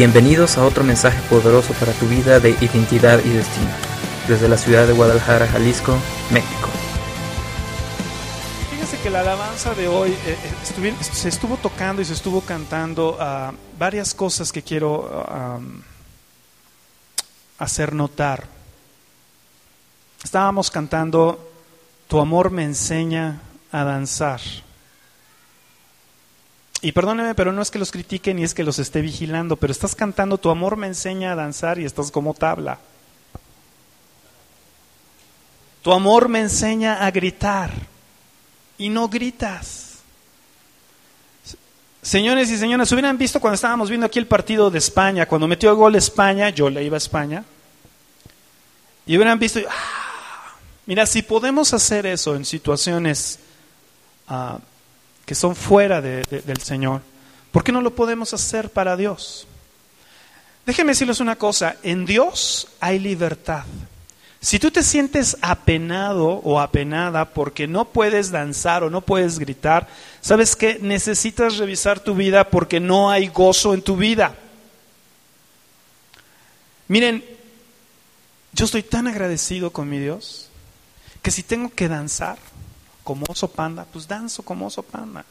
Bienvenidos a otro mensaje poderoso para tu vida de identidad y destino, desde la ciudad de Guadalajara, Jalisco, México. Fíjense que la alabanza de hoy eh, eh, se estuvo tocando y se estuvo cantando uh, varias cosas que quiero hacer notar. Estábamos cantando Tu amor me enseña a danzar. Y perdóneme, pero no es que los critique ni es que los esté vigilando, pero estás cantando, tu amor me enseña a danzar y estás como tabla. Tu amor me enseña a gritar y no gritas. Señores y señoras, hubieran visto cuando estábamos viendo aquí el partido de España, cuando metió el gol España, yo le iba a España, y hubieran visto, ah, mira, si podemos hacer eso en situaciones ah, que son fuera del Señor, ¿por qué no lo podemos hacer para Dios? Déjenme decirles una cosa, en Dios hay libertad. Si tú te sientes apenado o apenada porque no puedes danzar o no puedes gritar, ¿sabes qué? Necesitas revisar tu vida porque no hay gozo en tu vida. Miren, yo estoy tan agradecido con mi Dios que si tengo que danzar, como oso panda, pues danzo como oso panda.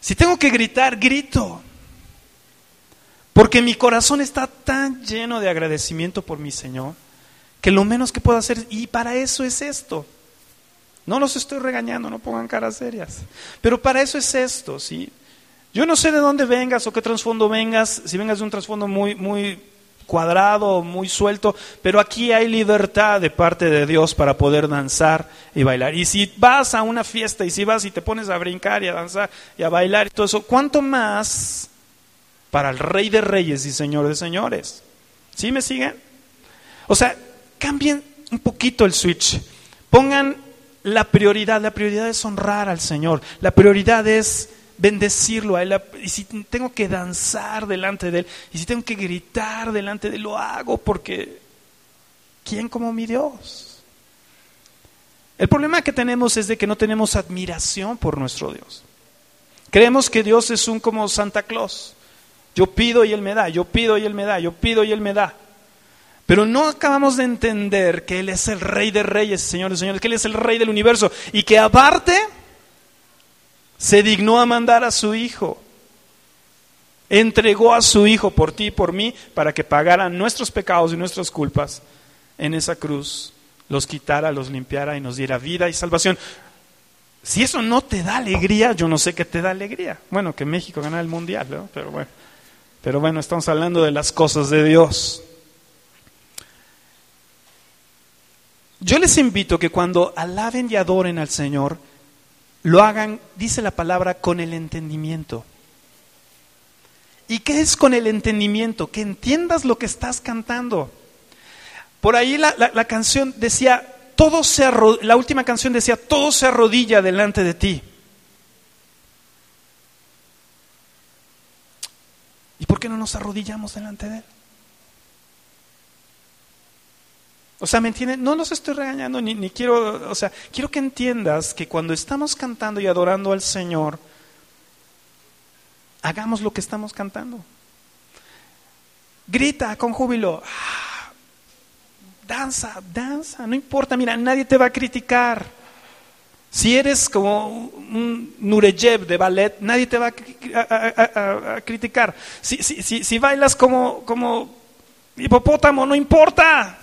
Si tengo que gritar, grito. Porque mi corazón está tan lleno de agradecimiento por mi Señor, que lo menos que puedo hacer, y para eso es esto. No los estoy regañando, no pongan caras serias. Pero para eso es esto, ¿sí? Yo no sé de dónde vengas o qué trasfondo vengas, si vengas de un trasfondo muy, muy cuadrado, muy suelto, pero aquí hay libertad de parte de Dios para poder danzar y bailar. Y si vas a una fiesta y si vas y te pones a brincar y a danzar y a bailar y todo eso, ¿cuánto más para el Rey de Reyes y Señor de Señores? ¿Sí me siguen? O sea, cambien un poquito el switch. Pongan la prioridad. La prioridad es honrar al Señor. La prioridad es bendecirlo a Él. Y si tengo que danzar delante de Él, y si tengo que gritar delante de Él, lo hago porque ¿quién como mi Dios? El problema que tenemos es de que no tenemos admiración por nuestro Dios. Creemos que Dios es un como Santa Claus. Yo pido y Él me da, yo pido y Él me da, yo pido y Él me da. Pero no acabamos de entender que Él es el Rey de Reyes, Señores, Señores, que Él es el Rey del universo y que aparte se dignó a mandar a su Hijo. Entregó a su Hijo por ti y por mí para que pagaran nuestros pecados y nuestras culpas en esa cruz, los quitara, los limpiara y nos diera vida y salvación. Si eso no te da alegría, yo no sé qué te da alegría. Bueno, que México gana el mundial, ¿no? pero bueno. Pero bueno, estamos hablando de las cosas de Dios. Yo les invito que cuando alaben y adoren al Señor, lo hagan, dice la palabra, con el entendimiento. ¿Y qué es con el entendimiento? Que entiendas lo que estás cantando. Por ahí la, canción decía, todo se la última canción decía, todo se arrodilla delante de ti. ¿Y por qué no nos arrodillamos delante de Él? O sea, ¿me entienden? No los estoy regañando ni, ni, quiero, o sea, quiero que entiendas que cuando estamos cantando y adorando al Señor, hagamos lo que estamos cantando. Grita con júbilo. Ah, danza, danza, no importa, mira, nadie te va a criticar. Si eres como un Nureyev de ballet, nadie te va a, criticar. Si, si, si, si bailas como, como hipopótamo, no importa.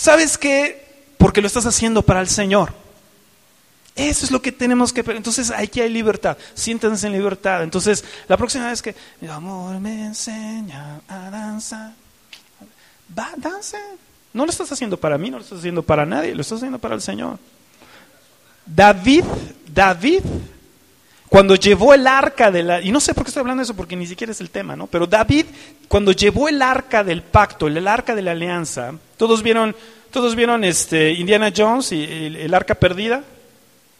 ¿Sabes qué? Porque lo estás haciendo para el Señor. Eso es lo que tenemos que... Entonces aquí hay libertad. Siéntense en libertad. Entonces, la próxima vez que... Mi amor me enseña a danzar. Va, danza. No lo estás haciendo para mí, no lo estás haciendo para nadie, lo estás haciendo para el Señor. David, David, cuando llevó el arca de la... Y no sé por qué estoy hablando de eso, porque ni siquiera es el tema, ¿no? Pero David, cuando llevó el arca del pacto, el arca de la alianza, todos vieron, todos vieron este, Indiana Jones y el, arca perdida.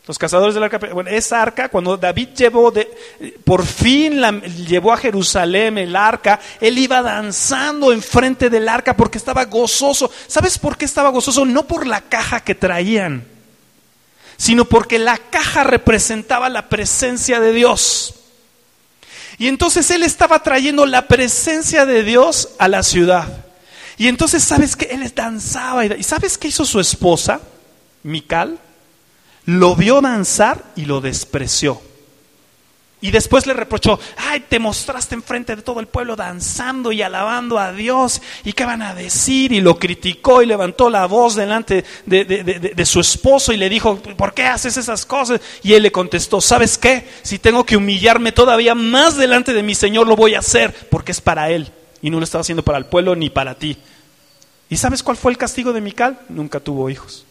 Los cazadores del arca. Bueno, esa arca, cuando David llevó, de, por fin la, llevó a Jerusalén el arca, él iba danzando enfrente del arca porque estaba gozoso. ¿Sabes por qué estaba gozoso? No por la caja que traían, sino porque la caja representaba la presencia de Dios. Y entonces él estaba trayendo la presencia de Dios a la ciudad. Y entonces, ¿sabes qué? Él danzaba. ¿Y sabes qué hizo su esposa, Mical? Lo vio danzar y lo despreció. Y después le reprochó, ay, te mostraste enfrente de todo el pueblo danzando y alabando a Dios. ¿Y qué van a decir? Y lo criticó y levantó la voz delante de, de, su esposo y le dijo, ¿por qué haces esas cosas? Y él le contestó, ¿sabes qué? Si tengo que humillarme todavía más delante de mi Señor, lo voy a hacer, porque es para Él. Y no lo estaba haciendo para el pueblo ni para ti. ¿Y sabes cuál fue el castigo de Mical? Nunca tuvo hijos,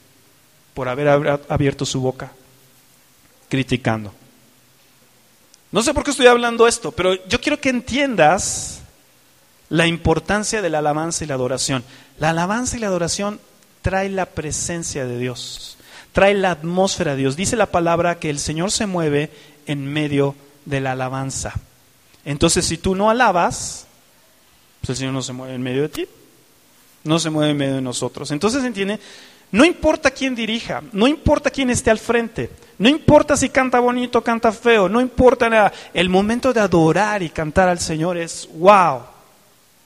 por haber abierto su boca, criticando. No sé por qué estoy hablando esto, pero yo quiero que entiendas la importancia de la alabanza y la adoración. La alabanza y la adoración trae la presencia de Dios, trae la atmósfera de Dios. Dice la palabra que el Señor se mueve en medio de la alabanza. Entonces, si tú no alabas, pues el Señor no se mueve en medio de ti, no se mueve en medio de nosotros. Entonces, entiende, no importa quién dirija, no importa quién esté al frente, no importa si canta bonito o canta feo, no importa nada. El momento de adorar y cantar al Señor es, wow,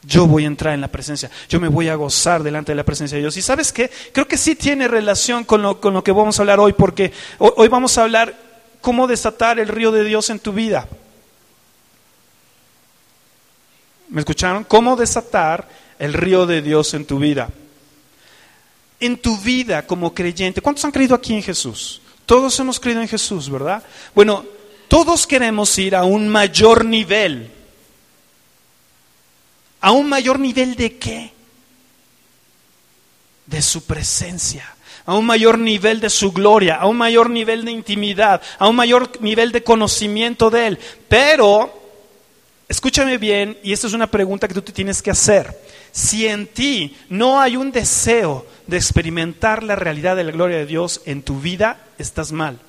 yo voy a entrar en la presencia, yo me voy a gozar delante de la presencia de Dios. Y sabes qué, creo que sí tiene relación con lo, con lo que vamos a hablar hoy, porque hoy vamos a hablar cómo desatar el río de Dios en tu vida. ¿Me escucharon? ¿Cómo desatar el río de Dios en tu vida? en tu vida como creyente, ¿cuántos han creído aquí en Jesús? Todos hemos creído en Jesús, ¿verdad? Bueno, todos queremos ir a un mayor nivel. ¿A un mayor nivel de qué? De su presencia, a un mayor nivel de su gloria, a un mayor nivel de intimidad, a un mayor nivel de conocimiento de Él. Pero, escúchame bien, y esta es una pregunta que tú te tienes que hacer. Si en ti no hay un deseo de experimentar la realidad de la gloria de Dios en tu vida, estás mal.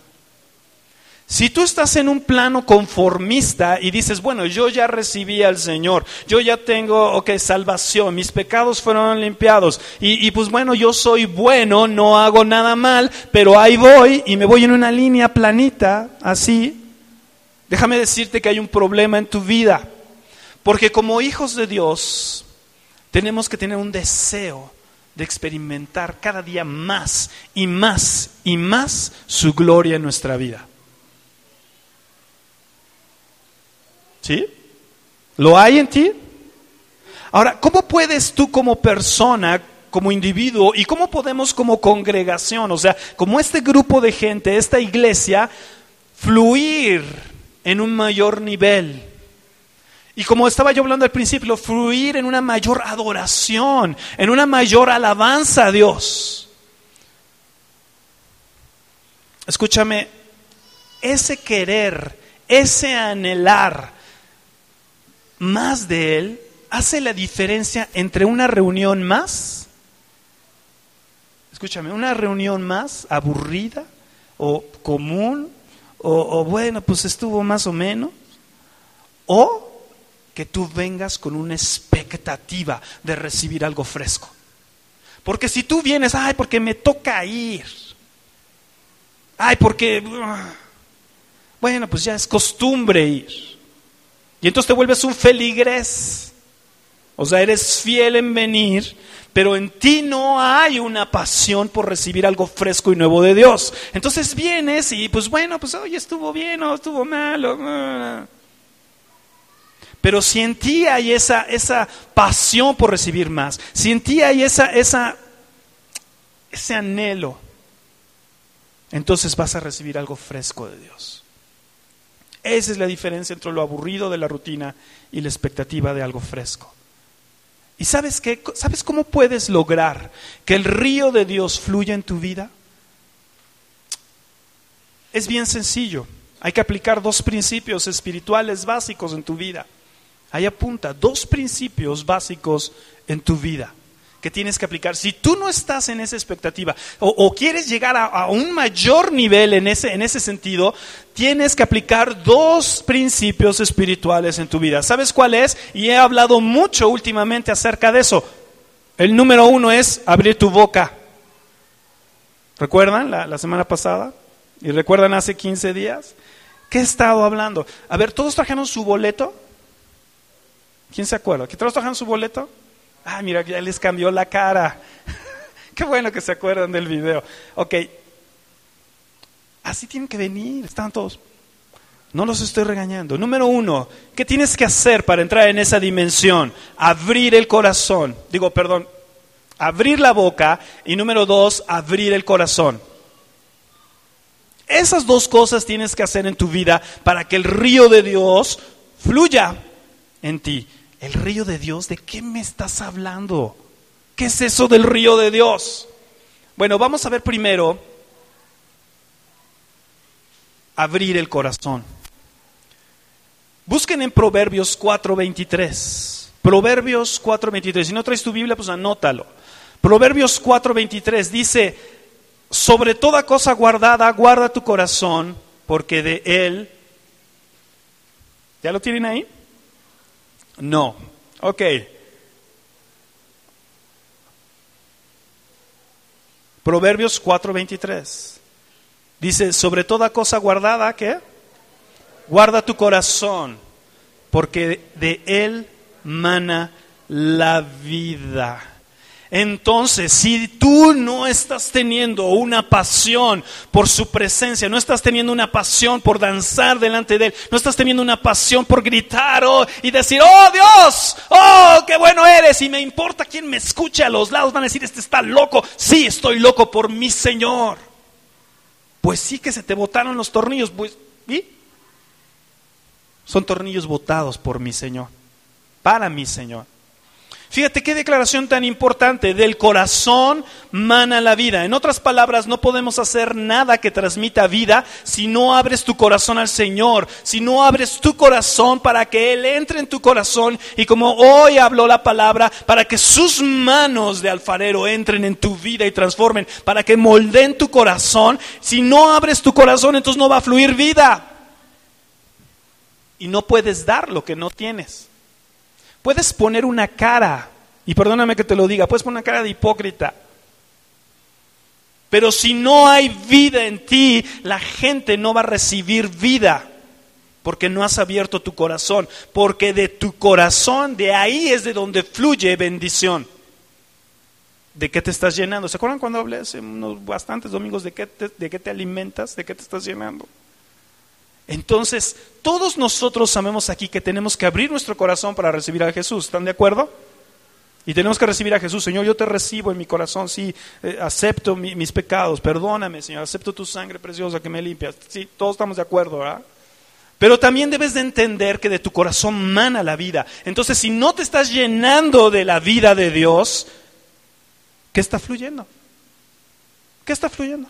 Si tú estás en un plano conformista y dices, bueno, yo ya recibí al Señor, yo ya tengo, ok, salvación, mis pecados fueron limpiados, y, y, pues bueno, yo soy bueno, no hago nada mal, pero ahí voy y me voy en una línea planita, así, déjame decirte que hay un problema en tu vida, porque como hijos de Dios, tenemos que tener un deseo de experimentar cada día más y más y más su gloria en nuestra vida. ¿Sí? ¿Lo hay en ti? Ahora, ¿cómo puedes tú como persona, como individuo, y cómo podemos como congregación, o sea, como este grupo de gente, esta iglesia, fluir en un mayor nivel? Y como estaba yo hablando al principio, fluir en una mayor adoración, en una mayor alabanza a Dios. Escúchame, ese querer, ese anhelar más de Él hace la diferencia entre una reunión más, escúchame, una reunión más aburrida o común, o, o bueno, pues estuvo más o menos, o que tú vengas con una expectativa de recibir algo fresco. Porque si tú vienes, ay, porque me toca ir, ay, porque, bueno, pues ya es costumbre ir. Y entonces te vuelves un feligres. O sea, eres fiel en venir, pero en ti no hay una pasión por recibir algo fresco y nuevo de Dios. Entonces vienes y pues bueno, pues hoy estuvo bien o estuvo malo. Pero si en ti hay esa, esa pasión por recibir más, si en ti hay esa, esa, ese anhelo, entonces vas a recibir algo fresco de Dios. Esa es la diferencia entre lo aburrido de la rutina y la expectativa de algo fresco. ¿Y sabes qué? ¿Sabes cómo puedes lograr que el río de Dios fluya en tu vida? Es bien sencillo. Hay que aplicar dos principios espirituales básicos en tu vida. Ahí apunta dos principios básicos en tu vida que tienes que aplicar. Si tú no estás en esa expectativa o, quieres llegar a, un mayor nivel en ese, en ese sentido, tienes que aplicar dos principios espirituales en tu vida. ¿Sabes cuál es? Y he hablado mucho últimamente acerca de eso. El número uno es abrir tu boca. ¿Recuerdan la, la semana pasada? ¿Y recuerdan hace 15 días? ¿Qué he estado hablando? A ver, ¿todos trajeron su boleto? ¿Quién se acuerda? ¿Que todos su boleto? Ah, mira, ya les cambió la cara. Qué bueno que se acuerdan del video. Ok. Así tienen que venir, están todos. No los estoy regañando. Número uno, ¿qué tienes que hacer para entrar en esa dimensión? Abrir el corazón. Digo, perdón, abrir la boca. Y número dos, abrir el corazón. Esas dos cosas tienes que hacer en tu vida para que el río de Dios fluya en ti. ¿El río de Dios? ¿De qué me estás hablando? ¿Qué es eso del río de Dios? Bueno, vamos a ver primero abrir el corazón. Busquen en Proverbios 4:23. Proverbios 4:23. Si no traes tu Biblia, pues anótalo. Proverbios 4:23 dice, sobre toda cosa guardada, guarda tu corazón, porque de él... ¿Ya lo tienen ahí? No. Ok. Proverbios 4:23. Dice, sobre toda cosa guardada, ¿qué? Guarda tu corazón, porque de él mana la vida. Entonces, si tú no estás teniendo una pasión por su presencia, no estás teniendo una pasión por danzar delante de Él, no estás teniendo una pasión por gritar oh, y decir, oh Dios, oh, qué bueno eres, y me importa quién me escuche a los lados, van a decir, este está loco, sí, estoy loco por mi Señor. Pues sí que se te botaron los tornillos, pues, ¿y? Son tornillos botados por mi Señor, para mi Señor. Fíjate qué declaración tan importante. Del corazón mana la vida. En otras palabras, no podemos hacer nada que transmita vida si no abres tu corazón al Señor, si no abres tu corazón para que Él entre en tu corazón y como hoy habló la palabra, para que sus manos de alfarero entren en tu vida y transformen, para que molden tu corazón. Si no abres tu corazón, entonces no va a fluir vida. Y no puedes dar lo que no tienes. Puedes poner una cara, y perdóname que te lo diga, puedes poner una cara de hipócrita. Pero si no hay vida en ti, la gente no va a recibir vida, porque no has abierto tu corazón, porque de tu corazón, de ahí es de donde fluye bendición. ¿De qué te estás llenando? ¿Se acuerdan cuando hablé hace unos bastantes domingos de qué de qué te alimentas, de qué te estás llenando? Entonces, todos nosotros sabemos aquí que tenemos que abrir nuestro corazón para recibir a Jesús. ¿Están de acuerdo? Y tenemos que recibir a Jesús. Señor, yo te recibo en mi corazón. Sí, eh, acepto mis pecados. Perdóname, Señor. Acepto tu sangre preciosa que me limpia. Sí, todos estamos de acuerdo, ¿verdad? Pero también debes de entender que de tu corazón mana la vida. Entonces, si no te estás llenando de la vida de Dios, ¿qué está fluyendo? ¿Qué está fluyendo?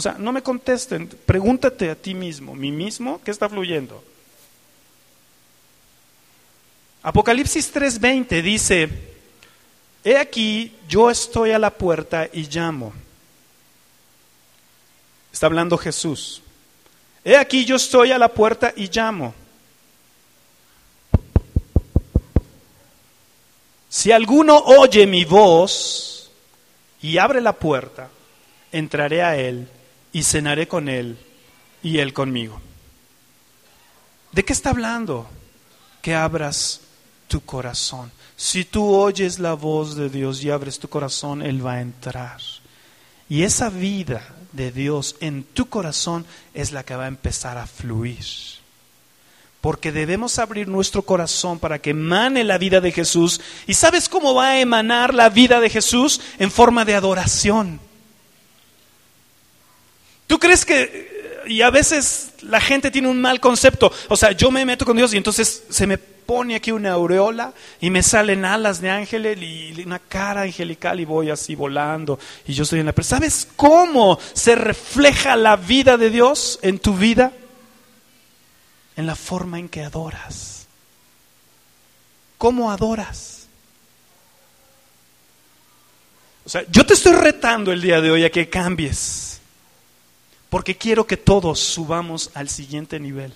O sea, no me contesten, pregúntate a ti mismo, mí mismo, ¿qué está fluyendo? Apocalipsis 3:20 dice, he aquí, yo estoy a la puerta y llamo. Está hablando Jesús. He aquí, yo estoy a la puerta y llamo. Si alguno oye mi voz y abre la puerta, entraré a él y cenaré con él y él conmigo. ¿De qué está hablando? Que abras tu corazón. Si tú oyes la voz de Dios y abres tu corazón, Él va a entrar. Y esa vida de Dios en tu corazón es la que va a empezar a fluir. Porque debemos abrir nuestro corazón para que emane la vida de Jesús. ¿Y sabes cómo va a emanar la vida de Jesús? En forma de adoración. ¿Tú crees que, y a veces la gente tiene un mal concepto, o sea, yo me meto con Dios y entonces se me pone aquí una aureola y me salen alas de ángel y una cara angelical y voy así volando y yo estoy en la presencia. ¿Sabes cómo se refleja la vida de Dios en tu vida? En la forma en que adoras. ¿Cómo adoras? O sea, yo te estoy retando el día de hoy a que cambies porque quiero que todos subamos al siguiente nivel.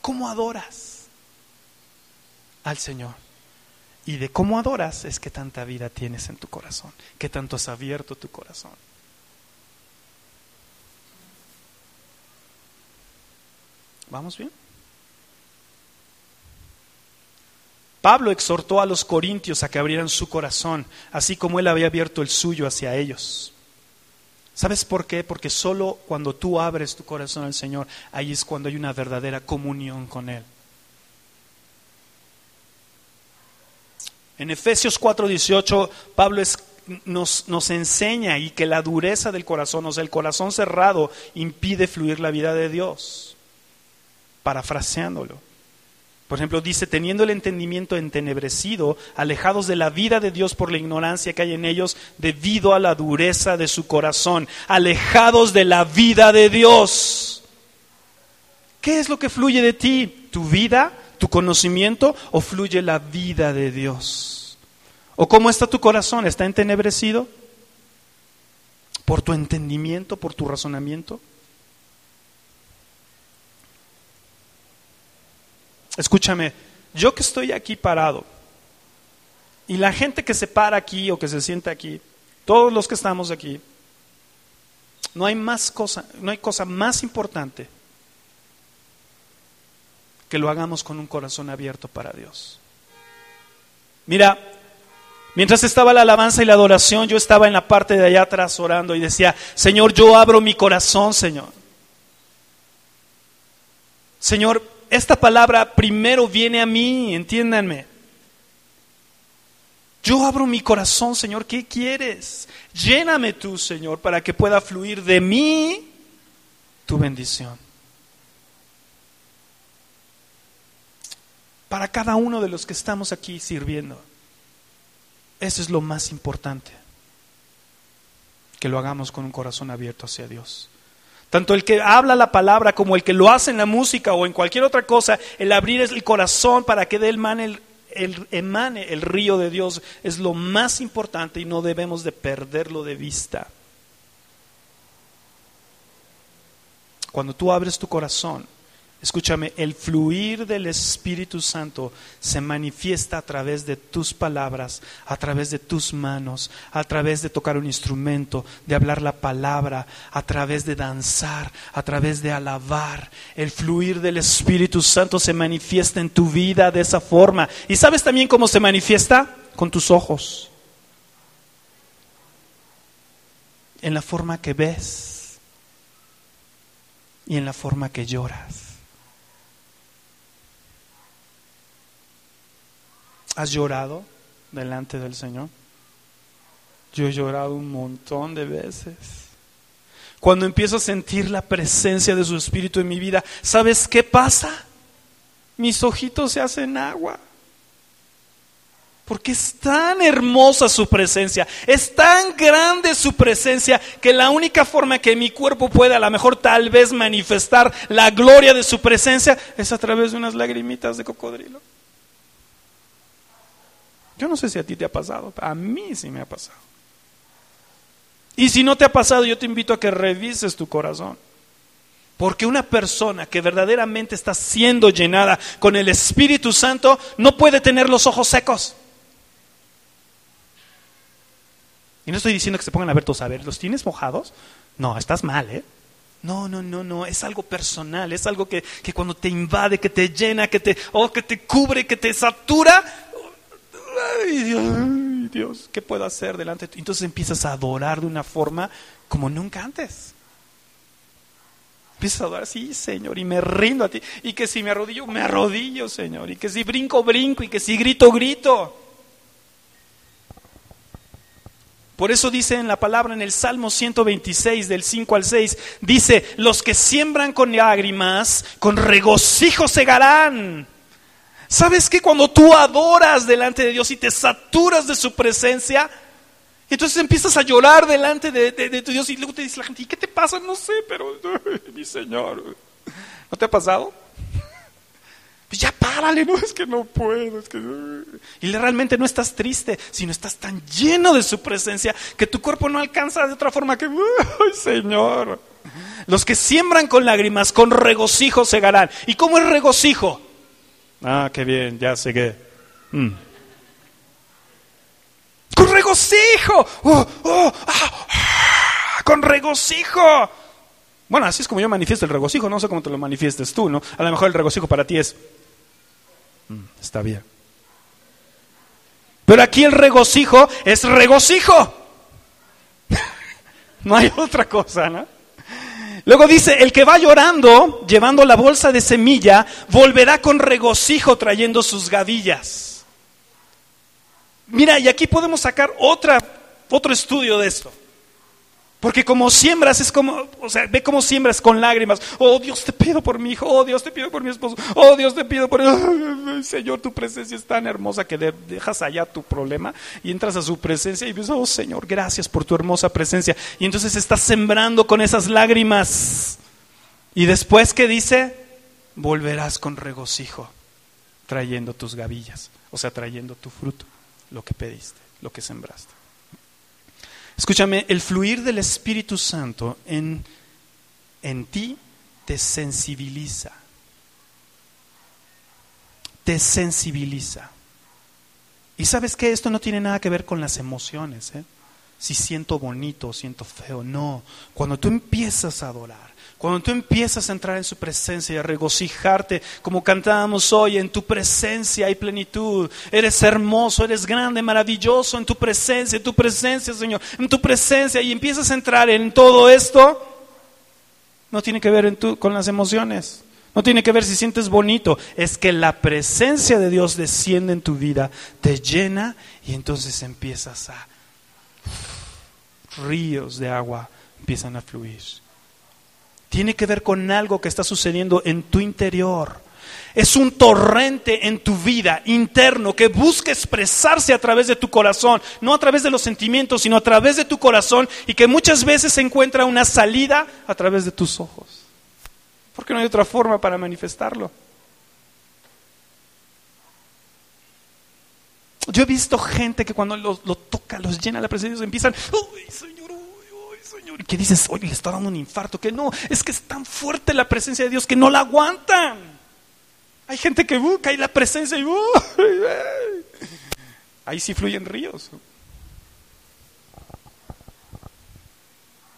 ¿Cómo adoras al Señor? Y de cómo adoras es que tanta vida tienes en tu corazón, que tanto has abierto tu corazón. ¿Vamos bien? Pablo exhortó a los corintios a que abrieran su corazón, así como él había abierto el suyo hacia ellos. ¿Sabes por qué? Porque solo cuando tú abres tu corazón al Señor, ahí es cuando hay una verdadera comunión con Él. En Efesios 4:18, Pablo nos, nos, enseña y que la dureza del corazón, o sea, el corazón cerrado, impide fluir la vida de Dios. Parafraseándolo. Por ejemplo, dice, teniendo el entendimiento entenebrecido, alejados de la vida de Dios por la ignorancia que hay en ellos debido a la dureza de su corazón, alejados de la vida de Dios. ¿Qué es lo que fluye de ti? ¿Tu vida? ¿Tu conocimiento? ¿O fluye la vida de Dios? ¿O cómo está tu corazón? ¿Está entenebrecido? ¿Por tu entendimiento? ¿Por tu razonamiento? Escúchame, yo que estoy aquí parado y la gente que se para aquí o que se sienta aquí, todos los que estamos aquí, no hay más cosa, no hay cosa más importante que lo hagamos con un corazón abierto para Dios. Mira, mientras estaba la alabanza y la adoración, yo estaba en la parte de allá atrás orando y decía, Señor, yo abro mi corazón, Señor. Señor, esta palabra primero viene a mí, entiéndanme. Yo abro mi corazón, Señor, ¿qué quieres? Lléname tú, Señor, para que pueda fluir de mí tu bendición. Para cada uno de los que estamos aquí sirviendo, eso es lo más importante, que lo hagamos con un corazón abierto hacia Dios. Tanto el que habla la palabra como el que lo hace en la música o en cualquier otra cosa, el abrir el corazón para que de él emane el, emane el río de Dios es lo más importante y no debemos de perderlo de vista. Cuando tú abres tu corazón, Escúchame, el fluir del Espíritu Santo se manifiesta a través de tus palabras, a través de tus manos, a través de tocar un instrumento, de hablar la palabra, a través de danzar, a través de alabar. El fluir del Espíritu Santo se manifiesta en tu vida de esa forma. ¿Y sabes también cómo se manifiesta? Con tus ojos. En la forma que ves y en la forma que lloras. ¿Has llorado delante del Señor? Yo he llorado un montón de veces. Cuando empiezo a sentir la presencia de su Espíritu en mi vida, ¿sabes qué pasa? Mis ojitos se hacen agua. Porque es tan hermosa su presencia, es tan grande su presencia, que la única forma que mi cuerpo puede a lo mejor tal vez manifestar la gloria de su presencia es a través de unas lagrimitas de cocodrilo. Yo no sé si a ti te ha pasado, a mí sí me ha pasado. Y si no te ha pasado, yo te invito a que revises tu corazón. Porque una persona que verdaderamente está siendo llenada con el Espíritu Santo no puede tener los ojos secos. Y no estoy diciendo que se pongan a ver tus a ver, ¿los tienes mojados? No, estás mal, ¿eh? No, no, no, no, es algo personal, es algo que, que cuando te invade, que te llena, que te, oh, que te cubre, que te satura, Dios, Dios, ¿qué puedo hacer delante de ti? Entonces empiezas a adorar de una forma como nunca antes. Empiezas a adorar, sí, Señor, y me rindo a ti. Y que si me arrodillo, me arrodillo, Señor. Y que si brinco, brinco. Y que si grito, grito. Por eso dice en la palabra en el Salmo 126 del 5 al 6, dice, los que siembran con lágrimas, con regocijo segarán. ¿Sabes que cuando tú adoras delante de Dios y te saturas de su presencia, entonces empiezas a llorar delante de, tu Dios y luego te dice la gente, ¿y qué te pasa? No sé, pero mi Señor, ¿no te ha pasado? Pues ya párale, no, es que no puedo. Y realmente no estás triste, sino estás tan lleno de su presencia que tu cuerpo no alcanza de otra forma que, ¡ay, Señor! Los que siembran con lágrimas, con regocijo segarán. ¿Y cómo es regocijo? Ah, qué bien, ya sé que. Mm. Con regocijo. Oh, oh, ah, ah, con regocijo. Bueno, así es como yo manifiesto el regocijo. No sé cómo te lo manifiestes tú, ¿no? A lo mejor el regocijo para ti es. Mm, está bien. Pero aquí el regocijo es regocijo. no hay otra cosa, ¿no? Luego dice, el que va llorando, llevando la bolsa de semilla, volverá con regocijo trayendo sus gavillas. Mira, y aquí podemos sacar otra, otro estudio de esto. Porque como siembras es como, o sea, ve cómo siembras con lágrimas. Oh Dios, te pido por mi hijo. Oh Dios, te pido por mi esposo. Oh Dios, te pido por... Señor, tu presencia es tan hermosa que dejas allá tu problema y entras a su presencia y dices, oh Señor, gracias por tu hermosa presencia. Y entonces estás sembrando con esas lágrimas. Y después que dice, volverás con regocijo, trayendo tus gavillas, o sea, trayendo tu fruto, lo que pediste, lo que sembraste. Escúchame, el fluir del Espíritu Santo en, en ti te sensibiliza. Te sensibiliza. Y sabes que esto no tiene nada que ver con las emociones. ¿eh? Si siento bonito o siento feo, no. Cuando tú empiezas a adorar, cuando tú empiezas a entrar en su presencia y a regocijarte, como cantábamos hoy, en tu presencia hay plenitud. Eres hermoso, eres grande, maravilloso en tu presencia, en tu presencia, Señor, en tu presencia. Y empiezas a entrar en todo esto. No tiene que ver con las emociones. No tiene que ver si sientes bonito. Es que la presencia de Dios desciende en tu vida, te llena y entonces empiezas a... Ríos de agua empiezan a fluir tiene que ver con algo que está sucediendo en tu interior. Es un torrente en tu vida interno que busca expresarse a través de tu corazón, no a través de los sentimientos, sino a través de tu corazón y que muchas veces encuentra una salida a través de tus ojos. Porque no hay otra forma para manifestarlo. Yo he visto gente que cuando lo, toca, los llena la presencia empiezan, ¡Uy! Que dices, oye, le está dando un infarto, que no, es que es tan fuerte la presencia de Dios que no la aguantan. Hay gente que busca y la presencia y ahí sí fluyen ríos.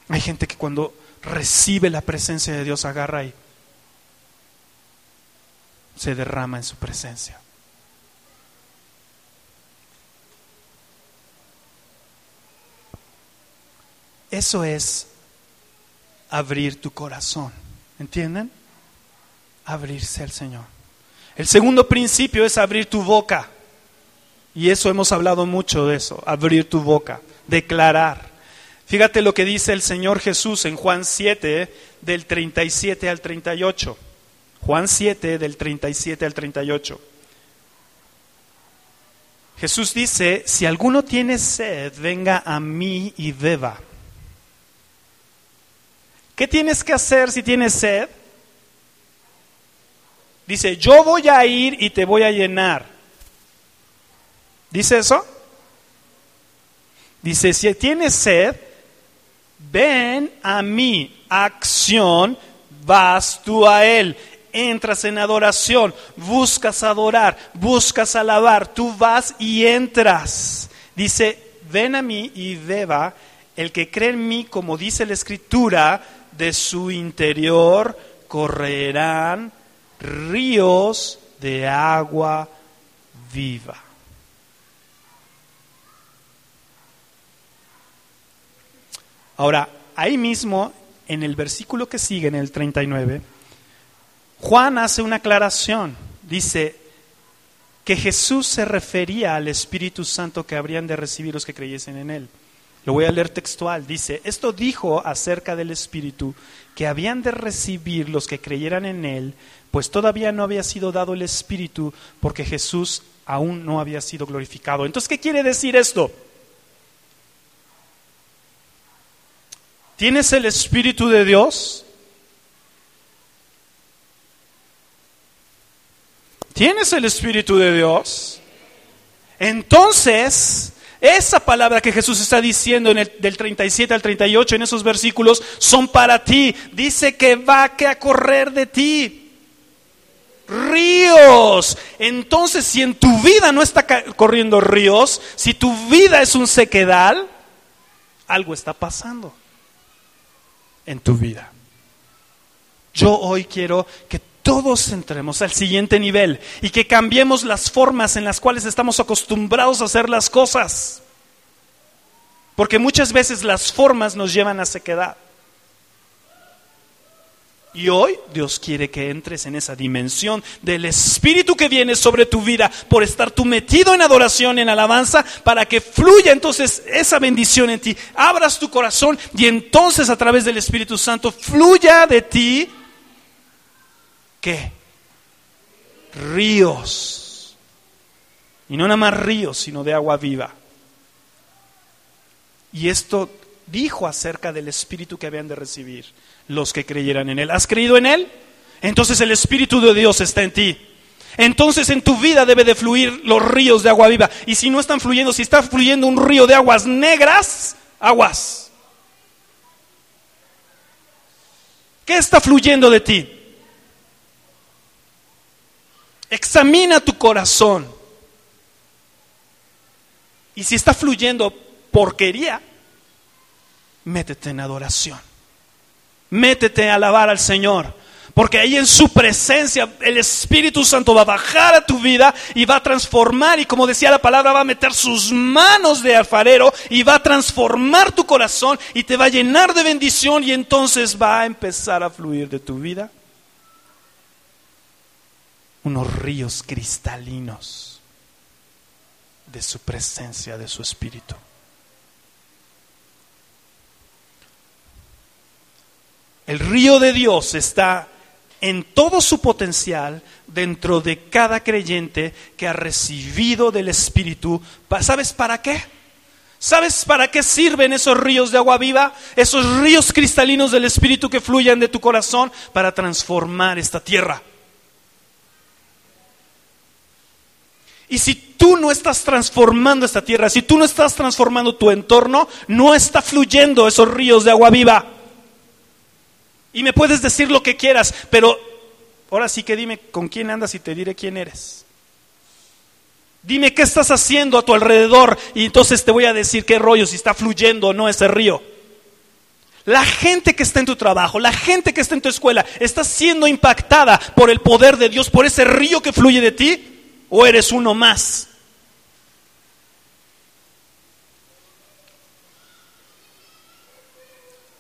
Hay gente que cuando recibe la presencia de Dios agarra y se derrama en su presencia. Eso es abrir tu corazón. ¿Entienden? Abrirse al Señor. El segundo principio es abrir tu boca. Y eso hemos hablado mucho de eso, abrir tu boca, declarar. Fíjate lo que dice el Señor Jesús en Juan 7, del 37 al 38. Juan 7, del 37 al 38. Jesús dice, si alguno tiene sed, venga a mí y beba. ¿Qué tienes que hacer si tienes sed? Dice, yo voy a ir y te voy a llenar. ¿Dice eso? Dice, si tienes sed, ven a mí, acción, vas tú a Él. Entras en adoración, buscas adorar, buscas alabar, tú vas y entras. Dice, ven a mí y beba, el que cree en mí, como dice la Escritura, de su interior correrán ríos de agua viva. Ahora, ahí mismo, en el versículo que sigue, en el 39, Juan hace una aclaración. Dice que Jesús se refería al Espíritu Santo que habrían de recibir los que creyesen en él. Lo voy a leer textual. Dice, esto dijo acerca del Espíritu que habían de recibir los que creyeran en Él, pues todavía no había sido dado el Espíritu porque Jesús aún no había sido glorificado. Entonces, ¿qué quiere decir esto? ¿Tienes el Espíritu de Dios? ¿Tienes el Espíritu de Dios? Entonces, esa palabra que Jesús está diciendo en el, del 37 al 38 en esos versículos son para ti. Dice que va a correr de ti ríos. Entonces, si en tu vida no está corriendo ríos, si tu vida es un sequedal, algo está pasando en tu vida. Yo hoy quiero que todos entremos al siguiente nivel y que cambiemos las formas en las cuales estamos acostumbrados a hacer las cosas. Porque muchas veces las formas nos llevan a sequedad. Y hoy Dios quiere que entres en esa dimensión del Espíritu que viene sobre tu vida por estar tú metido en adoración, en alabanza, para que fluya entonces esa bendición en ti. Abras tu corazón y entonces a través del Espíritu Santo fluya de ti, Ríos. Y no nada más ríos, sino de agua viva. Y esto dijo acerca del Espíritu que habían de recibir los que creyeran en Él. ¿Has creído en Él? Entonces el Espíritu de Dios está en ti. Entonces en tu vida debe de fluir los ríos de agua viva. Y si no están fluyendo, si está fluyendo un río de aguas negras, aguas. ¿Qué está fluyendo de ti? Examina tu corazón. Y si está fluyendo porquería, métete en adoración. Métete a alabar al Señor. Porque ahí en su presencia el Espíritu Santo va a bajar a tu vida y va a transformar. Y como decía la palabra, va a meter sus manos de alfarero y va a transformar tu corazón y te va a llenar de bendición y entonces va a empezar a fluir de tu vida unos ríos cristalinos de su presencia, de su Espíritu. El río de Dios está en todo su potencial dentro de cada creyente que ha recibido del Espíritu. ¿Sabes para qué? ¿Sabes para qué sirven esos ríos de agua viva? Esos ríos cristalinos del Espíritu que fluyan de tu corazón para transformar esta tierra. Y si tú no estás transformando esta tierra, si tú no estás transformando tu entorno, no está fluyendo esos ríos de agua viva. Y me puedes decir lo que quieras, pero ahora sí que dime con quién andas y te diré quién eres. Dime qué estás haciendo a tu alrededor y entonces te voy a decir qué rollo, si está fluyendo o no ese río. La gente que está en tu trabajo, la gente que está en tu escuela, ¿está siendo impactada por el poder de Dios, por ese río que fluye de ti? ¿O eres uno más?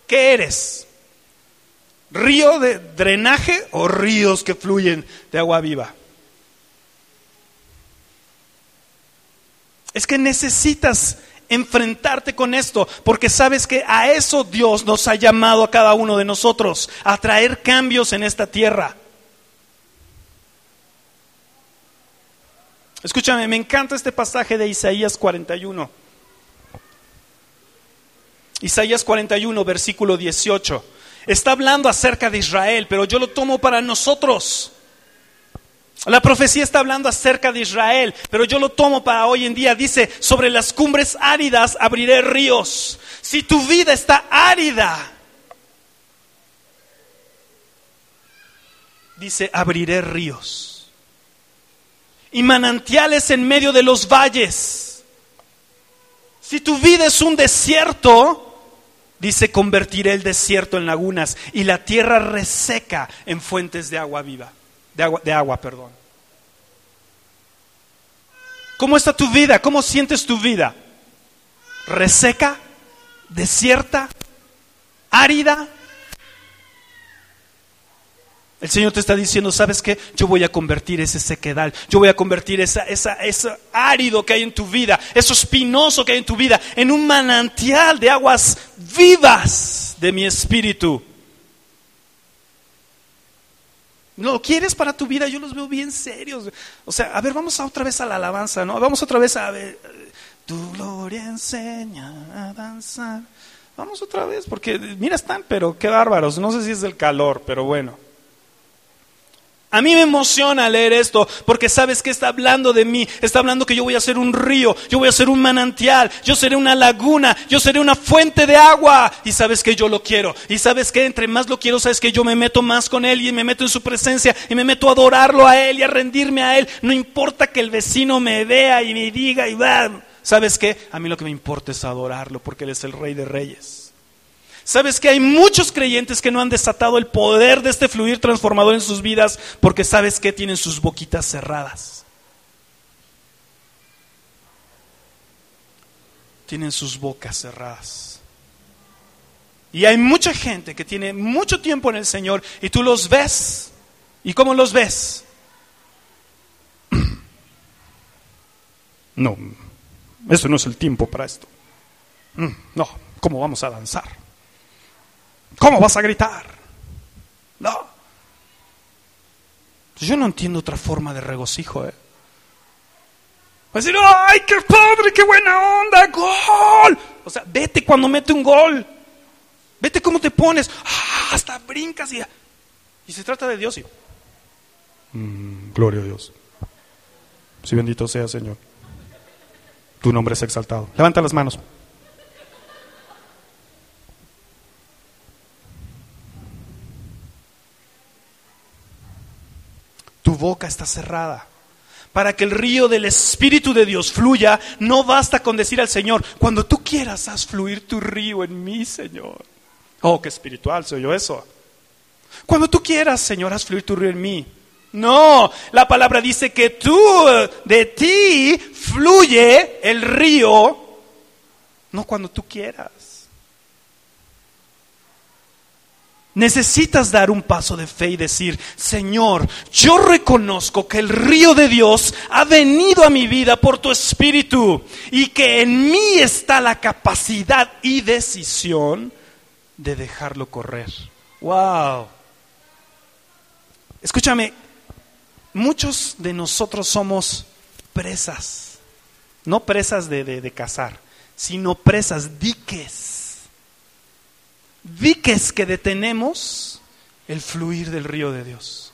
¿Qué eres? ¿Río de drenaje o ríos que fluyen de agua viva? Es que necesitas enfrentarte con esto, porque sabes que a eso Dios nos ha llamado a cada uno de nosotros, a traer cambios en esta tierra. Escúchame, me encanta este pasaje de Isaías 41. Isaías 41, versículo 18. Está hablando acerca de Israel, pero yo lo tomo para nosotros. La profecía está hablando acerca de Israel, pero yo lo tomo para hoy en día. Dice, sobre las cumbres áridas abriré ríos. Si tu vida está árida, dice, abriré ríos. Y manantiales en medio de los valles. Si tu vida es un desierto, Dice, convertiré el desierto en lagunas y la tierra reseca en fuentes de agua viva, de agua, de agua, perdón. ¿Cómo está tu vida? ¿Cómo sientes tu vida? ¿Reseca? ¿Desierta? ¿Árida? El Señor te está diciendo, ¿sabes qué? Yo voy a convertir ese sequedal, yo voy a convertir ese árido que hay en tu vida, eso espinoso que hay en tu vida, en un manantial de aguas vivas de mi espíritu. ¿Lo quieres para tu vida? Yo los veo bien serios. O sea, a ver, vamos a otra vez a la alabanza, ¿no? Vamos otra vez a ver. Tu gloria enseña a danzar. Vamos otra vez, porque mira, están, pero qué bárbaros. No sé si es del calor, pero bueno. A mí me emociona leer esto porque sabes que está hablando de mí, está hablando que yo voy a ser un río, yo voy a ser un manantial, yo seré una laguna, yo seré una fuente de agua y sabes que yo lo quiero y sabes que entre más lo quiero, sabes que yo me meto más con él y me meto en su presencia y me meto a adorarlo a él y a rendirme a él, no importa que el vecino me vea y me diga y va, ¿sabes qué? A mí lo que me importa es adorarlo porque él es el rey de reyes. Sabes que hay muchos creyentes que no han desatado el poder de este fluir transformador en sus vidas porque sabes que tienen sus boquitas cerradas. Tienen sus bocas cerradas. Y hay mucha gente que tiene mucho tiempo en el Señor y tú los ves. ¿Y cómo los ves? No, eso no es el tiempo para esto. Mm, no, ¿cómo vamos a danzar? ¿Cómo vas a gritar? No. Yo no entiendo otra forma de regocijo, ¿eh? Va a decir, ¡ay, qué padre, qué buena onda! ¡Gol! O sea, vete cuando mete un gol. Vete cómo te pones. ¡Ah, hasta brincas y, y se trata de Dios. Y, mm, gloria a Dios. Sí, bendito sea, Señor. Tu nombre es exaltado. Levanta las manos. Boca está cerrada. Para que el río del Espíritu de Dios fluya, no basta con decir al Señor, cuando tú quieras, haz fluir tu río en mí, Señor. Oh, qué espiritual soy yo eso. Cuando tú quieras, Señor, haz fluir tu río en mí. No, la palabra dice que tú, de ti, fluye el río, no cuando tú quieras. Necesitas dar un paso de fe y decir, Señor, yo reconozco que el río de Dios ha venido a mi vida por tu espíritu y que en mí está la capacidad y decisión de dejarlo correr. Wow. Escúchame, muchos de nosotros somos presas, no presas de, de, de cazar, sino presas, diques diques que detenemos el fluir del río de Dios.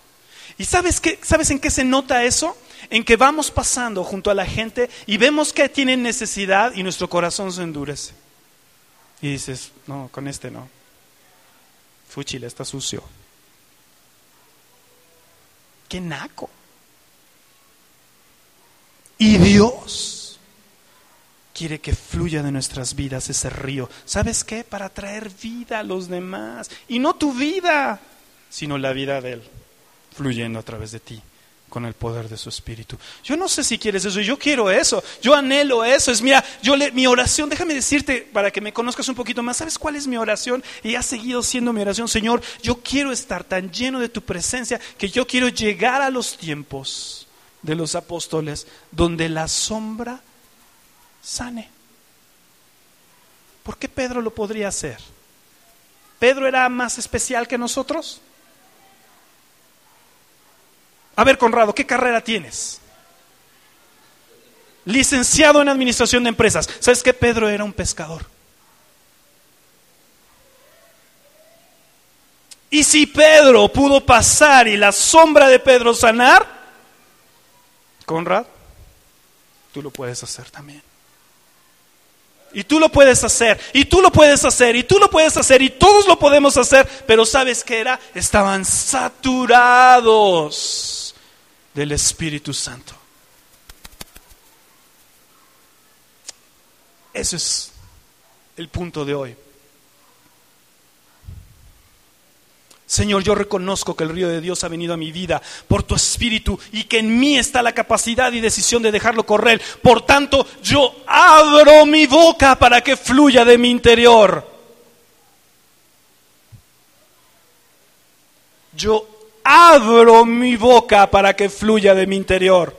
¿Y sabes, qué, sabes en qué se nota eso? En que vamos pasando junto a la gente y vemos que tienen necesidad y nuestro corazón se endurece. Y dices, no, con este no. Fuchile, está sucio. Qué naco. Y Dios quiere que fluya de nuestras vidas ese río. ¿Sabes qué? Para traer vida a los demás. Y no tu vida, sino la vida de Él, fluyendo a través de ti con el poder de su espíritu. Yo no sé si quieres eso, yo quiero eso, yo anhelo eso. Es mira, yo mi oración, déjame decirte para que me conozcas un poquito más, ¿sabes cuál es mi oración? Y ha seguido siendo mi oración, Señor, yo quiero estar tan lleno de tu presencia que yo quiero llegar a los tiempos de los apóstoles donde la sombra sane. ¿Por qué Pedro lo podría hacer? ¿Pedro era más especial que nosotros? A ver, Conrado, ¿qué carrera tienes? Licenciado en Administración de Empresas. ¿Sabes que Pedro era un pescador? Y si Pedro pudo pasar y la sombra de Pedro sanar, Conrad, tú lo puedes hacer también. Y tú lo puedes hacer, y tú lo puedes hacer, y tú lo puedes hacer, y todos lo podemos hacer, pero ¿sabes qué era? Estaban saturados del Espíritu Santo. Ese es el punto de hoy. Señor, yo reconozco que el río de Dios ha venido a mi vida por tu espíritu y que en mí está la capacidad y decisión de dejarlo correr. Por tanto, yo abro mi boca para que fluya de mi interior. Yo abro mi boca para que fluya de mi interior.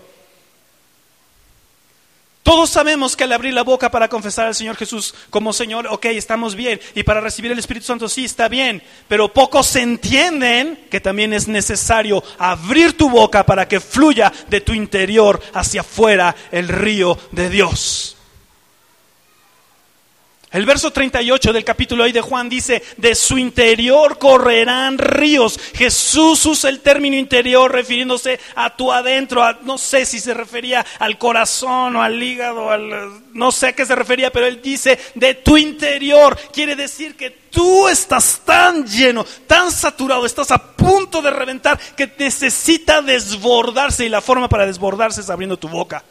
Todos sabemos que al abrir la boca para confesar al Señor Jesús como Señor, ok, estamos bien. Y para recibir el Espíritu Santo, sí, está bien. Pero pocos entienden que también es necesario abrir tu boca para que fluya de tu interior hacia afuera el río de Dios. El verso 38 del capítulo hoy de Juan dice, de su interior correrán ríos. Jesús usa el término interior refiriéndose a tu adentro, no sé si se refería al corazón o al hígado, no sé a qué se refería, pero él dice, de tu interior. Quiere decir que tú estás tan lleno, tan saturado, estás a punto de reventar que necesita desbordarse y la forma para desbordarse es abriendo tu boca.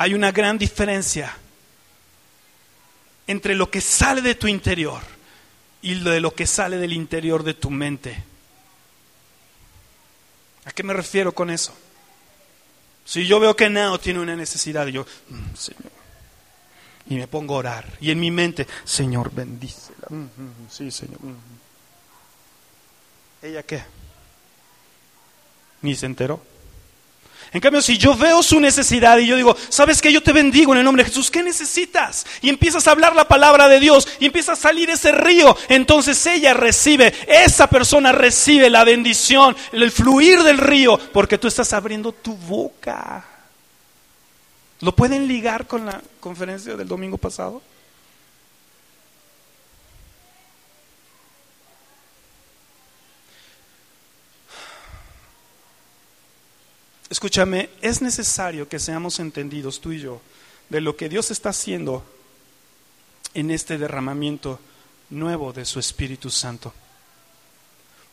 Hay una gran diferencia entre lo que sale de tu interior y de lo que sale del interior de tu mente. ¿A qué me refiero con eso? Si yo veo que Nao tiene una necesidad, yo, mm, Señor, y me pongo a orar, y en mi mente, Señor, bendícela. Mm, mm, sí, Señor. ¿Ella qué? Ni se enteró. En cambio, si yo veo su necesidad y yo digo, ¿sabes qué? Yo te bendigo en el nombre de Jesús, ¿qué necesitas? Y empiezas a hablar la palabra de Dios y empieza a salir ese río, entonces ella recibe, esa persona recibe la bendición, el fluir del río, porque tú estás abriendo tu boca. ¿Lo pueden ligar con la conferencia del domingo pasado? Escúchame, es necesario que seamos entendidos tú y yo de lo que Dios está haciendo en este derramamiento nuevo de su Espíritu Santo.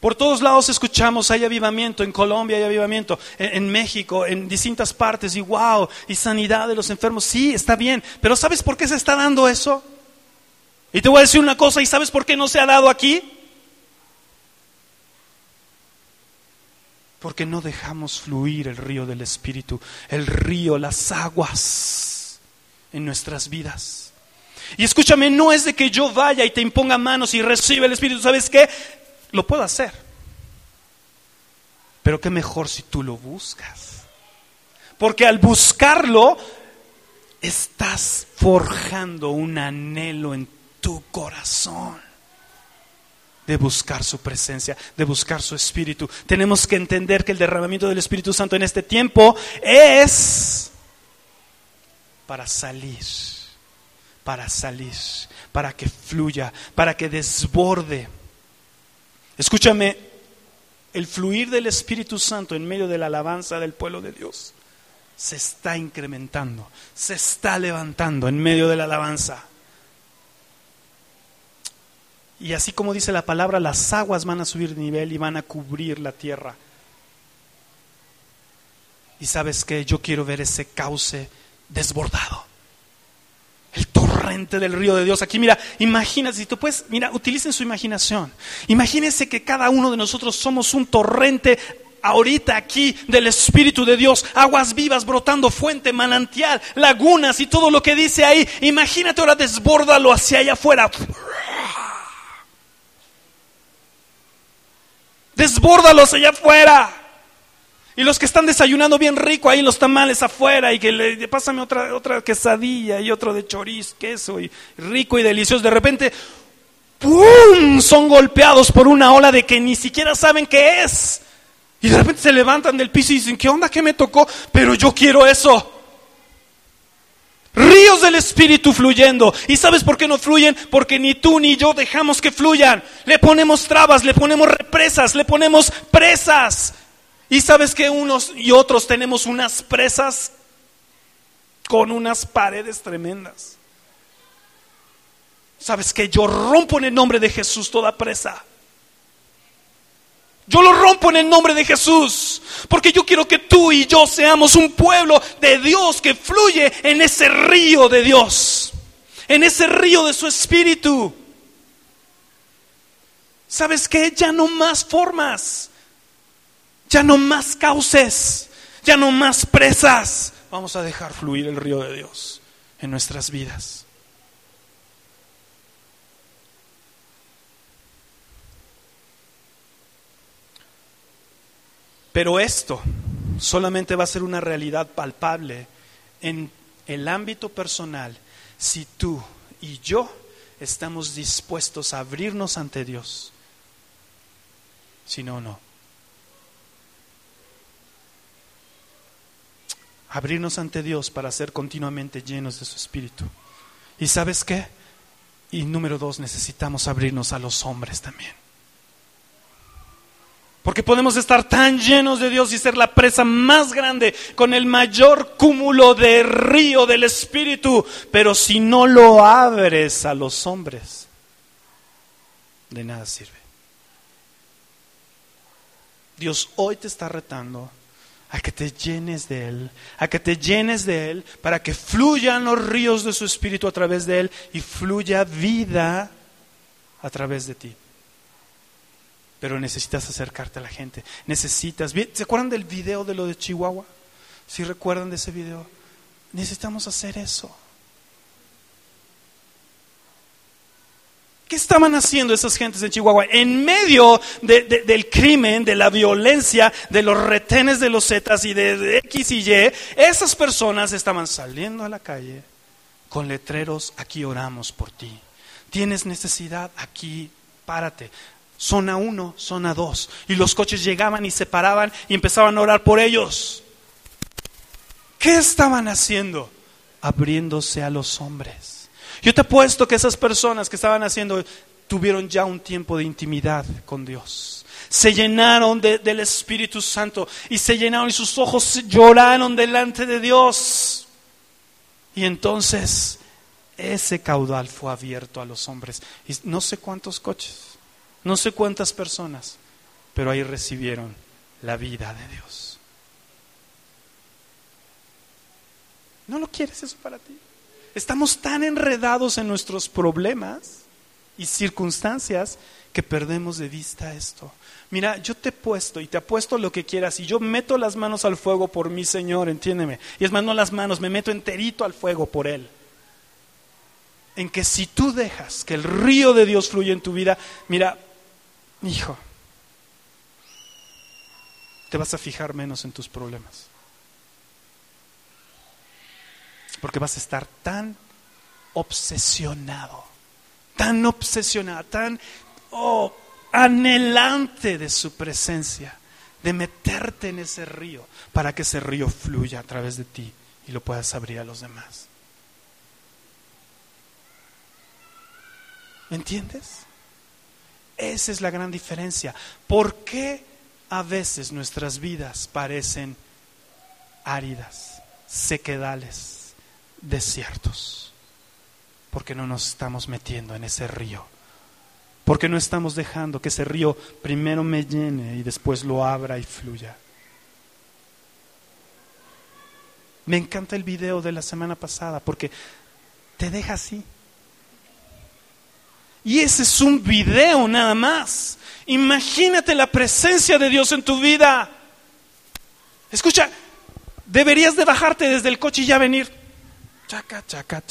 Por todos lados escuchamos, hay avivamiento, en Colombia hay avivamiento, en, México, en distintas partes, y wow, y sanidad de los enfermos, sí, está bien, pero ¿sabes por qué se está dando eso? Y te voy a decir una cosa, ¿y sabes por qué no se ha dado aquí? Porque no dejamos fluir el río del Espíritu, el río, las aguas en nuestras vidas. Y escúchame, no es de que yo vaya y te imponga manos y reciba el Espíritu, ¿sabes qué? Lo puedo hacer. Pero qué mejor si tú lo buscas. Porque al buscarlo, estás forjando un anhelo en tu corazón de buscar su presencia, de buscar su espíritu. Tenemos que entender que el derramamiento del Espíritu Santo en este tiempo es para salir, para salir, para que fluya, para que desborde. Escúchame, el fluir del Espíritu Santo en medio de la alabanza del pueblo de Dios se está incrementando, se está levantando en medio de la alabanza. Y así como dice la palabra, las aguas van a subir de nivel y van a cubrir la tierra. Y sabes que yo quiero ver ese cauce desbordado. El torrente del río de Dios. Aquí, mira, imagínate, si tú puedes, mira, utilicen su imaginación. Imagínense que cada uno de nosotros somos un torrente ahorita aquí del Espíritu de Dios, aguas vivas brotando, fuente, manantial, lagunas y todo lo que dice ahí. Imagínate ahora desbórdalo hacia allá afuera. Desbórdalos allá afuera. Y los que están desayunando bien rico ahí los tamales afuera y que le pásame otra, otra quesadilla y otro de chorizo, queso y rico y delicioso, de repente ¡pum! son golpeados por una ola de que ni siquiera saben qué es. Y de repente se levantan del piso y dicen, ¿qué onda que me tocó? Pero yo quiero eso. Ríos del Espíritu fluyendo. ¿Y sabes por qué no fluyen? Porque ni tú ni yo dejamos que fluyan. Le ponemos trabas, le ponemos represas, le ponemos presas. ¿Y sabes que unos y otros tenemos unas presas con unas paredes tremendas? ¿Sabes que yo rompo en el nombre de Jesús toda presa? Yo lo rompo en el nombre de Jesús, porque yo quiero que tú y yo seamos un pueblo de Dios que fluye en ese río de Dios, en ese río de su espíritu. ¿Sabes qué? Ya no más formas, ya no más cauces, ya no más presas. Vamos a dejar fluir el río de Dios en nuestras vidas. Pero esto solamente va a ser una realidad palpable en el ámbito personal si tú y yo estamos dispuestos a abrirnos ante Dios. Si no, no. Abrirnos ante Dios para ser continuamente llenos de su Espíritu. ¿Y sabes qué? Y número dos, necesitamos abrirnos a los hombres también. Porque podemos estar tan llenos de Dios y ser la presa más grande con el mayor cúmulo de río del Espíritu. Pero si no lo abres a los hombres, de nada sirve. Dios hoy te está retando a que te llenes de Él, a que te llenes de Él, para que fluyan los ríos de su Espíritu a través de Él y fluya vida a través de ti. Pero necesitas acercarte a la gente, necesitas... ¿Se acuerdan del video de lo de Chihuahua? Si recuerdan de ese video, necesitamos hacer eso. ¿Qué estaban haciendo esas gentes en Chihuahua? En medio del crimen, de la violencia, de los retenes de los Zetas y de, X y Y, esas personas estaban saliendo a la calle con letreros, aquí oramos por ti. Tienes necesidad, aquí párate. Zona 1, zona 2. Y los coches llegaban y se paraban y empezaban a orar por ellos. ¿Qué estaban haciendo? Abriéndose a los hombres yo te apuesto que esas personas que estaban haciendo tuvieron ya un tiempo de intimidad con Dios. Se llenaron del Espíritu Santo y se llenaron y sus ojos lloraron delante de Dios. Y entonces ese caudal fue abierto a los hombres. Y no sé cuántos coches, no sé cuántas personas, pero ahí recibieron la vida de Dios. ¿No lo quieres eso para ti? Estamos tan enredados en nuestros problemas y circunstancias que perdemos de vista esto. Mira, yo te he puesto y te apuesto lo que quieras y yo meto las manos al fuego por mi Señor, entiéndeme. Y es más, no las manos, me meto enterito al fuego por Él. En que si tú dejas que el río de Dios fluya en tu vida, mira, hijo, te vas a fijar menos en tus problemas. Porque vas a estar tan obsesionado, tan obsesionado, tan oh, anhelante de su presencia, de meterte en ese río para que ese río fluya a través de ti y lo puedas abrir a los demás. ¿Me entiendes? Esa es la gran diferencia. ¿Por qué a veces nuestras vidas parecen áridas, sequedales? desiertos, porque no nos estamos metiendo en ese río, porque no estamos dejando que ese río primero me llene y después lo abra y fluya. Me encanta el video de la semana pasada porque te deja así. Y ese es un video nada más. Imagínate la presencia de Dios en tu vida. Escucha, deberías de bajarte desde el coche y ya venir chaca, chaca,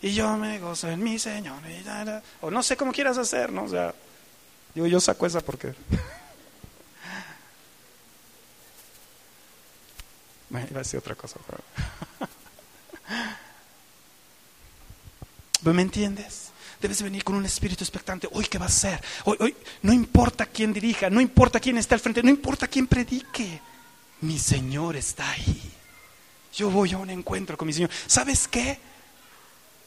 y yo me gozo en mi Señor. o no sé cómo quieras hacer, ¿no? O sea, digo, yo saco esa porque... me iba a decir otra cosa. Pero... ¿Me entiendes? Debes venir con un espíritu expectante. Hoy, ¿qué va a ser? Hoy, hoy, no importa quién dirija, no importa quién está al frente, no importa quién predique. Mi Señor está ahí. Yo voy a un encuentro con mi Señor. ¿Sabes qué?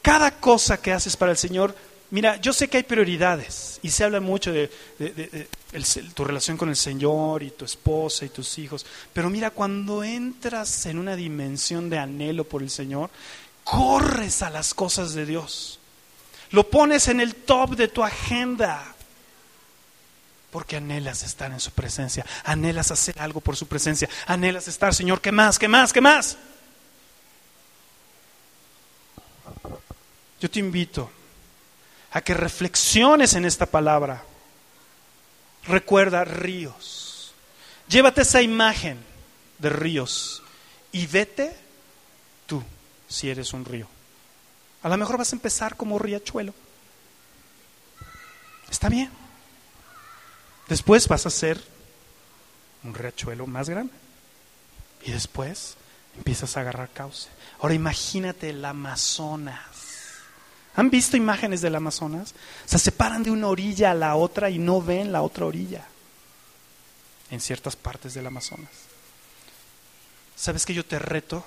Cada cosa que haces para el Señor, mira, yo sé que hay prioridades y se habla mucho de, tu relación con el Señor y tu esposa y tus hijos, pero mira, cuando entras en una dimensión de anhelo por el Señor, corres a las cosas de Dios. Lo pones en el top de tu agenda. Porque anhelas estar en su presencia, anhelas hacer algo por su presencia, anhelas estar, Señor, ¿qué más? ¿Qué más? ¿Qué más? Yo te invito a que reflexiones en esta palabra. Recuerda ríos. Llévate esa imagen de ríos y vete tú si eres un río. A lo mejor vas a empezar como riachuelo. Está bien. Después vas a ser un riachuelo más grande. Y después empiezas a agarrar cauce. Ahora imagínate el Amazonas. ¿Han visto imágenes del Amazonas? Se separan de una orilla a la otra y no ven la otra orilla en ciertas partes del Amazonas. ¿Sabes que yo te reto?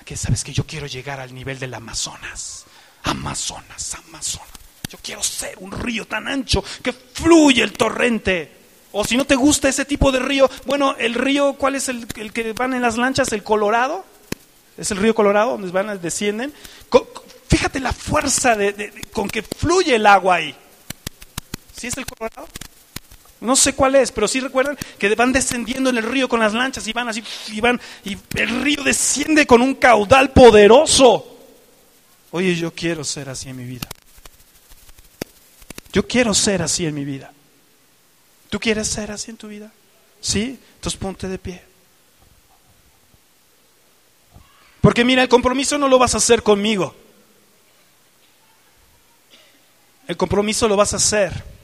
¿A que sabes que yo quiero llegar al nivel del Amazonas? Amazonas, Amazonas. Yo quiero ser un río tan ancho que fluye el torrente. O si no te gusta ese tipo de río, bueno, el río, ¿cuál es el, que van en las lanchas? ¿El Colorado? ¿Es el río Colorado donde van, descienden? Fíjate la fuerza con que fluye el agua ahí. ¿Sí es el Colorado? No sé cuál es, pero sí recuerdan que van descendiendo en el río con las lanchas y van así, y van, y el río desciende con un caudal poderoso. Oye, yo quiero ser así en mi vida. Yo quiero ser así en mi vida. ¿Tú quieres ser así en tu vida? ¿Sí? Entonces ponte de pie. Porque mira, el compromiso no lo vas a hacer conmigo. El compromiso lo vas a hacer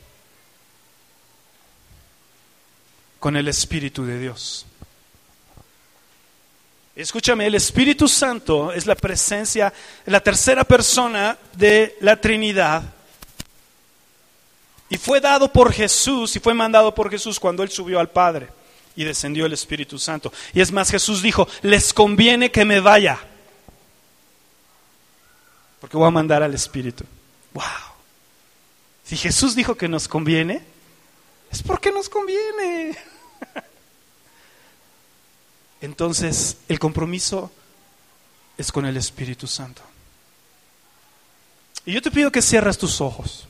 con el Espíritu de Dios. Escúchame, el Espíritu Santo es la presencia, la tercera persona de la Trinidad. Y fue dado por Jesús y fue mandado por Jesús cuando Él subió al Padre y descendió el Espíritu Santo. Y es más, Jesús dijo, les conviene que me vaya, porque voy a mandar al Espíritu. ¡Wow! Si Jesús dijo que nos conviene, es porque nos conviene. Entonces, el compromiso es con el Espíritu Santo. Y yo te pido que cierres tus ojos.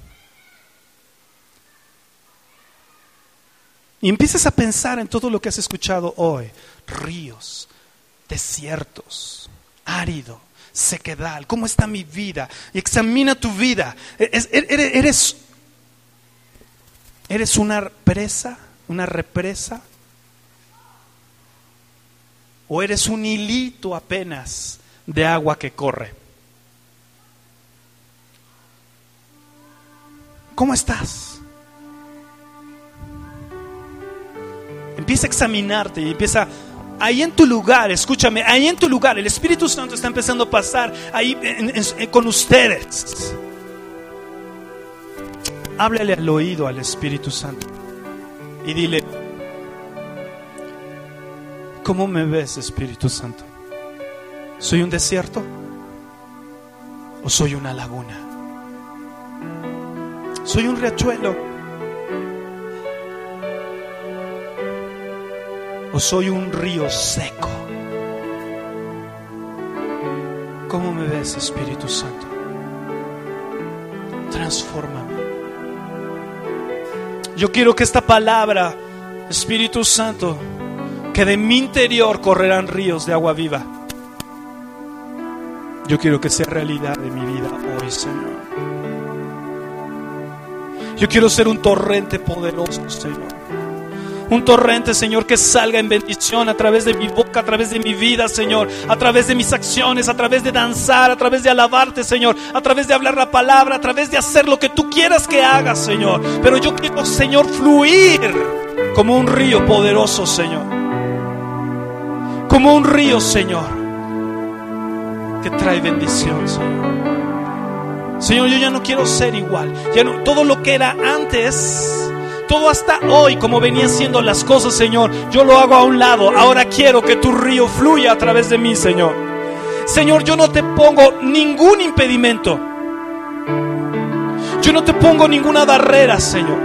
Y empieces a pensar en todo lo que has escuchado hoy. Ríos, desiertos, árido, sequedad. ¿Cómo está mi vida? Y examina tu vida. Eres, eres, eres una presa, una represa ¿O eres un hilito apenas de agua que corre? ¿Cómo estás? Empieza a examinarte y empieza ahí en tu lugar, escúchame, ahí en tu lugar, el Espíritu Santo está empezando a pasar ahí con ustedes. Háblale al oído al Espíritu Santo y dile, ¿Cómo me ves, Espíritu Santo? ¿Soy un desierto o soy una laguna? ¿Soy un riachuelo o soy un río seco? ¿Cómo me ves, Espíritu Santo? Transfórmame. Yo quiero que esta palabra, Espíritu Santo, que de mi interior correrán ríos de agua viva. Yo quiero que sea realidad de mi vida hoy, Señor. Yo quiero ser un torrente poderoso, Señor. Un torrente, Señor, que salga en bendición a través de mi boca, a través de mi vida, Señor, a través de mis acciones, a través de danzar, a través de alabarte, Señor, a través de hablar la palabra, a través de hacer lo que tú quieras que hagas, Señor. Pero yo quiero, Señor, fluir como un río poderoso, Señor como un río, Señor, que trae bendición, Señor. Señor, yo ya no quiero ser igual. Ya no, todo lo que era antes, todo hasta hoy, como venía siendo las cosas, Señor, yo lo hago a un lado. Ahora quiero que tu río fluya a través de mí, Señor. Señor, yo no te pongo ningún impedimento. Yo no te pongo ninguna barrera, Señor.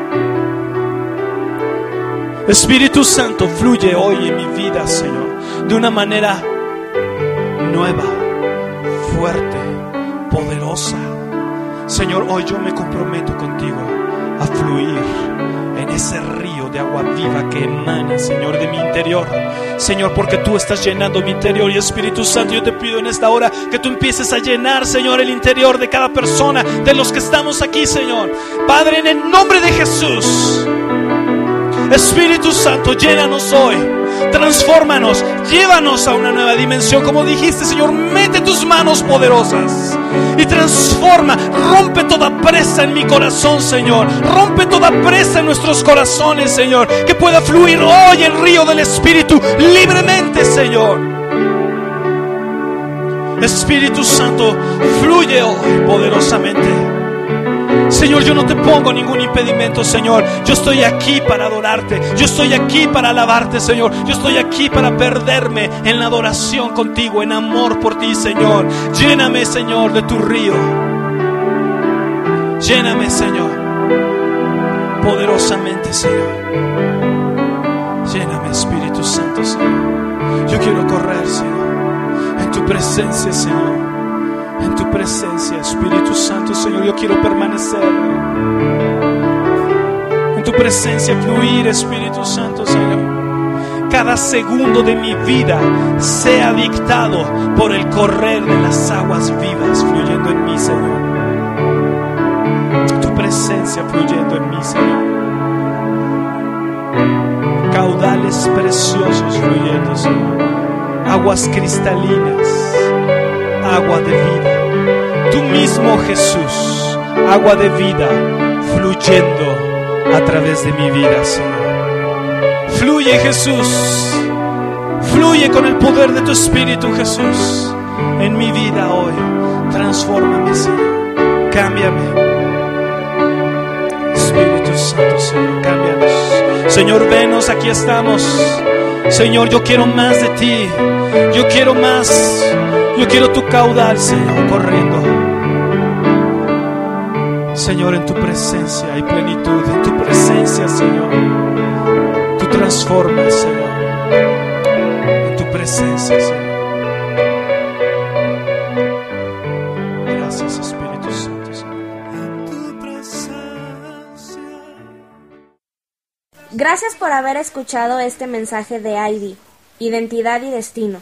Espíritu Santo, fluye hoy en mi vida, Señor de una manera nueva, fuerte, poderosa. Señor, hoy yo me comprometo contigo a fluir en ese río de agua viva que emana, Señor, de mi interior. Señor, porque tú estás llenando mi interior y Espíritu Santo, yo te pido en esta hora que tú empieces a llenar, Señor, el interior de cada persona, de los que estamos aquí, Señor. Padre, en el nombre de Jesús. Espíritu Santo, llénanos hoy. Transfórmanos, llévanos a una nueva dimensión. Como dijiste, Señor, mete tus manos poderosas y transforma, rompe toda presa en mi corazón, Señor. Rompe toda presa en nuestros corazones, Señor. Que pueda fluir hoy el río del Espíritu libremente, Señor. Espíritu Santo, fluye hoy poderosamente. Señor, yo no te pongo ningún impedimento, Señor. Yo estoy aquí para adorarte. Yo estoy aquí para alabarte, Señor. Yo estoy aquí para perderme en la adoración contigo, en amor por ti, Señor. Lléname, Señor, de tu río. Lléname, Señor. Poderosamente, Señor. Lléname, Espíritu Santo, Señor. Yo quiero correr, Señor, en tu presencia, Señor en tu presencia, Espíritu Santo, Señor. Yo quiero permanecer en tu presencia fluir, Espíritu Santo, Señor cada segundo de mi vida sea dictado por el correr de las aguas vivas fluyendo en mí, Señor. Tu presencia fluyendo en mí, Señor. Caudales preciosos fluyendo, Señor. Aguas cristalinas, agua de vida. Tú mismo, Jesús, agua de vida fluyendo a través de mi vida, Señor. Fluye Jesús. Fluye con el poder de tu Espíritu Jesús en mi vida hoy. Transfórmame, Señor. Cámbiame. Espíritu Santo, Señor, cámbianos. Señor, venos, aquí estamos. Señor, yo quiero más de ti. Yo quiero más. Yo quiero tu caudal, Señor, corriendo. Señor, en tu presencia hay plenitud. En tu presencia, Señor transforma, Señor, en tu presencia, Señor. Gracias, Espíritu Santo, En tu presencia. Gracias por haber escuchado este mensaje de ID, Identidad y Destino,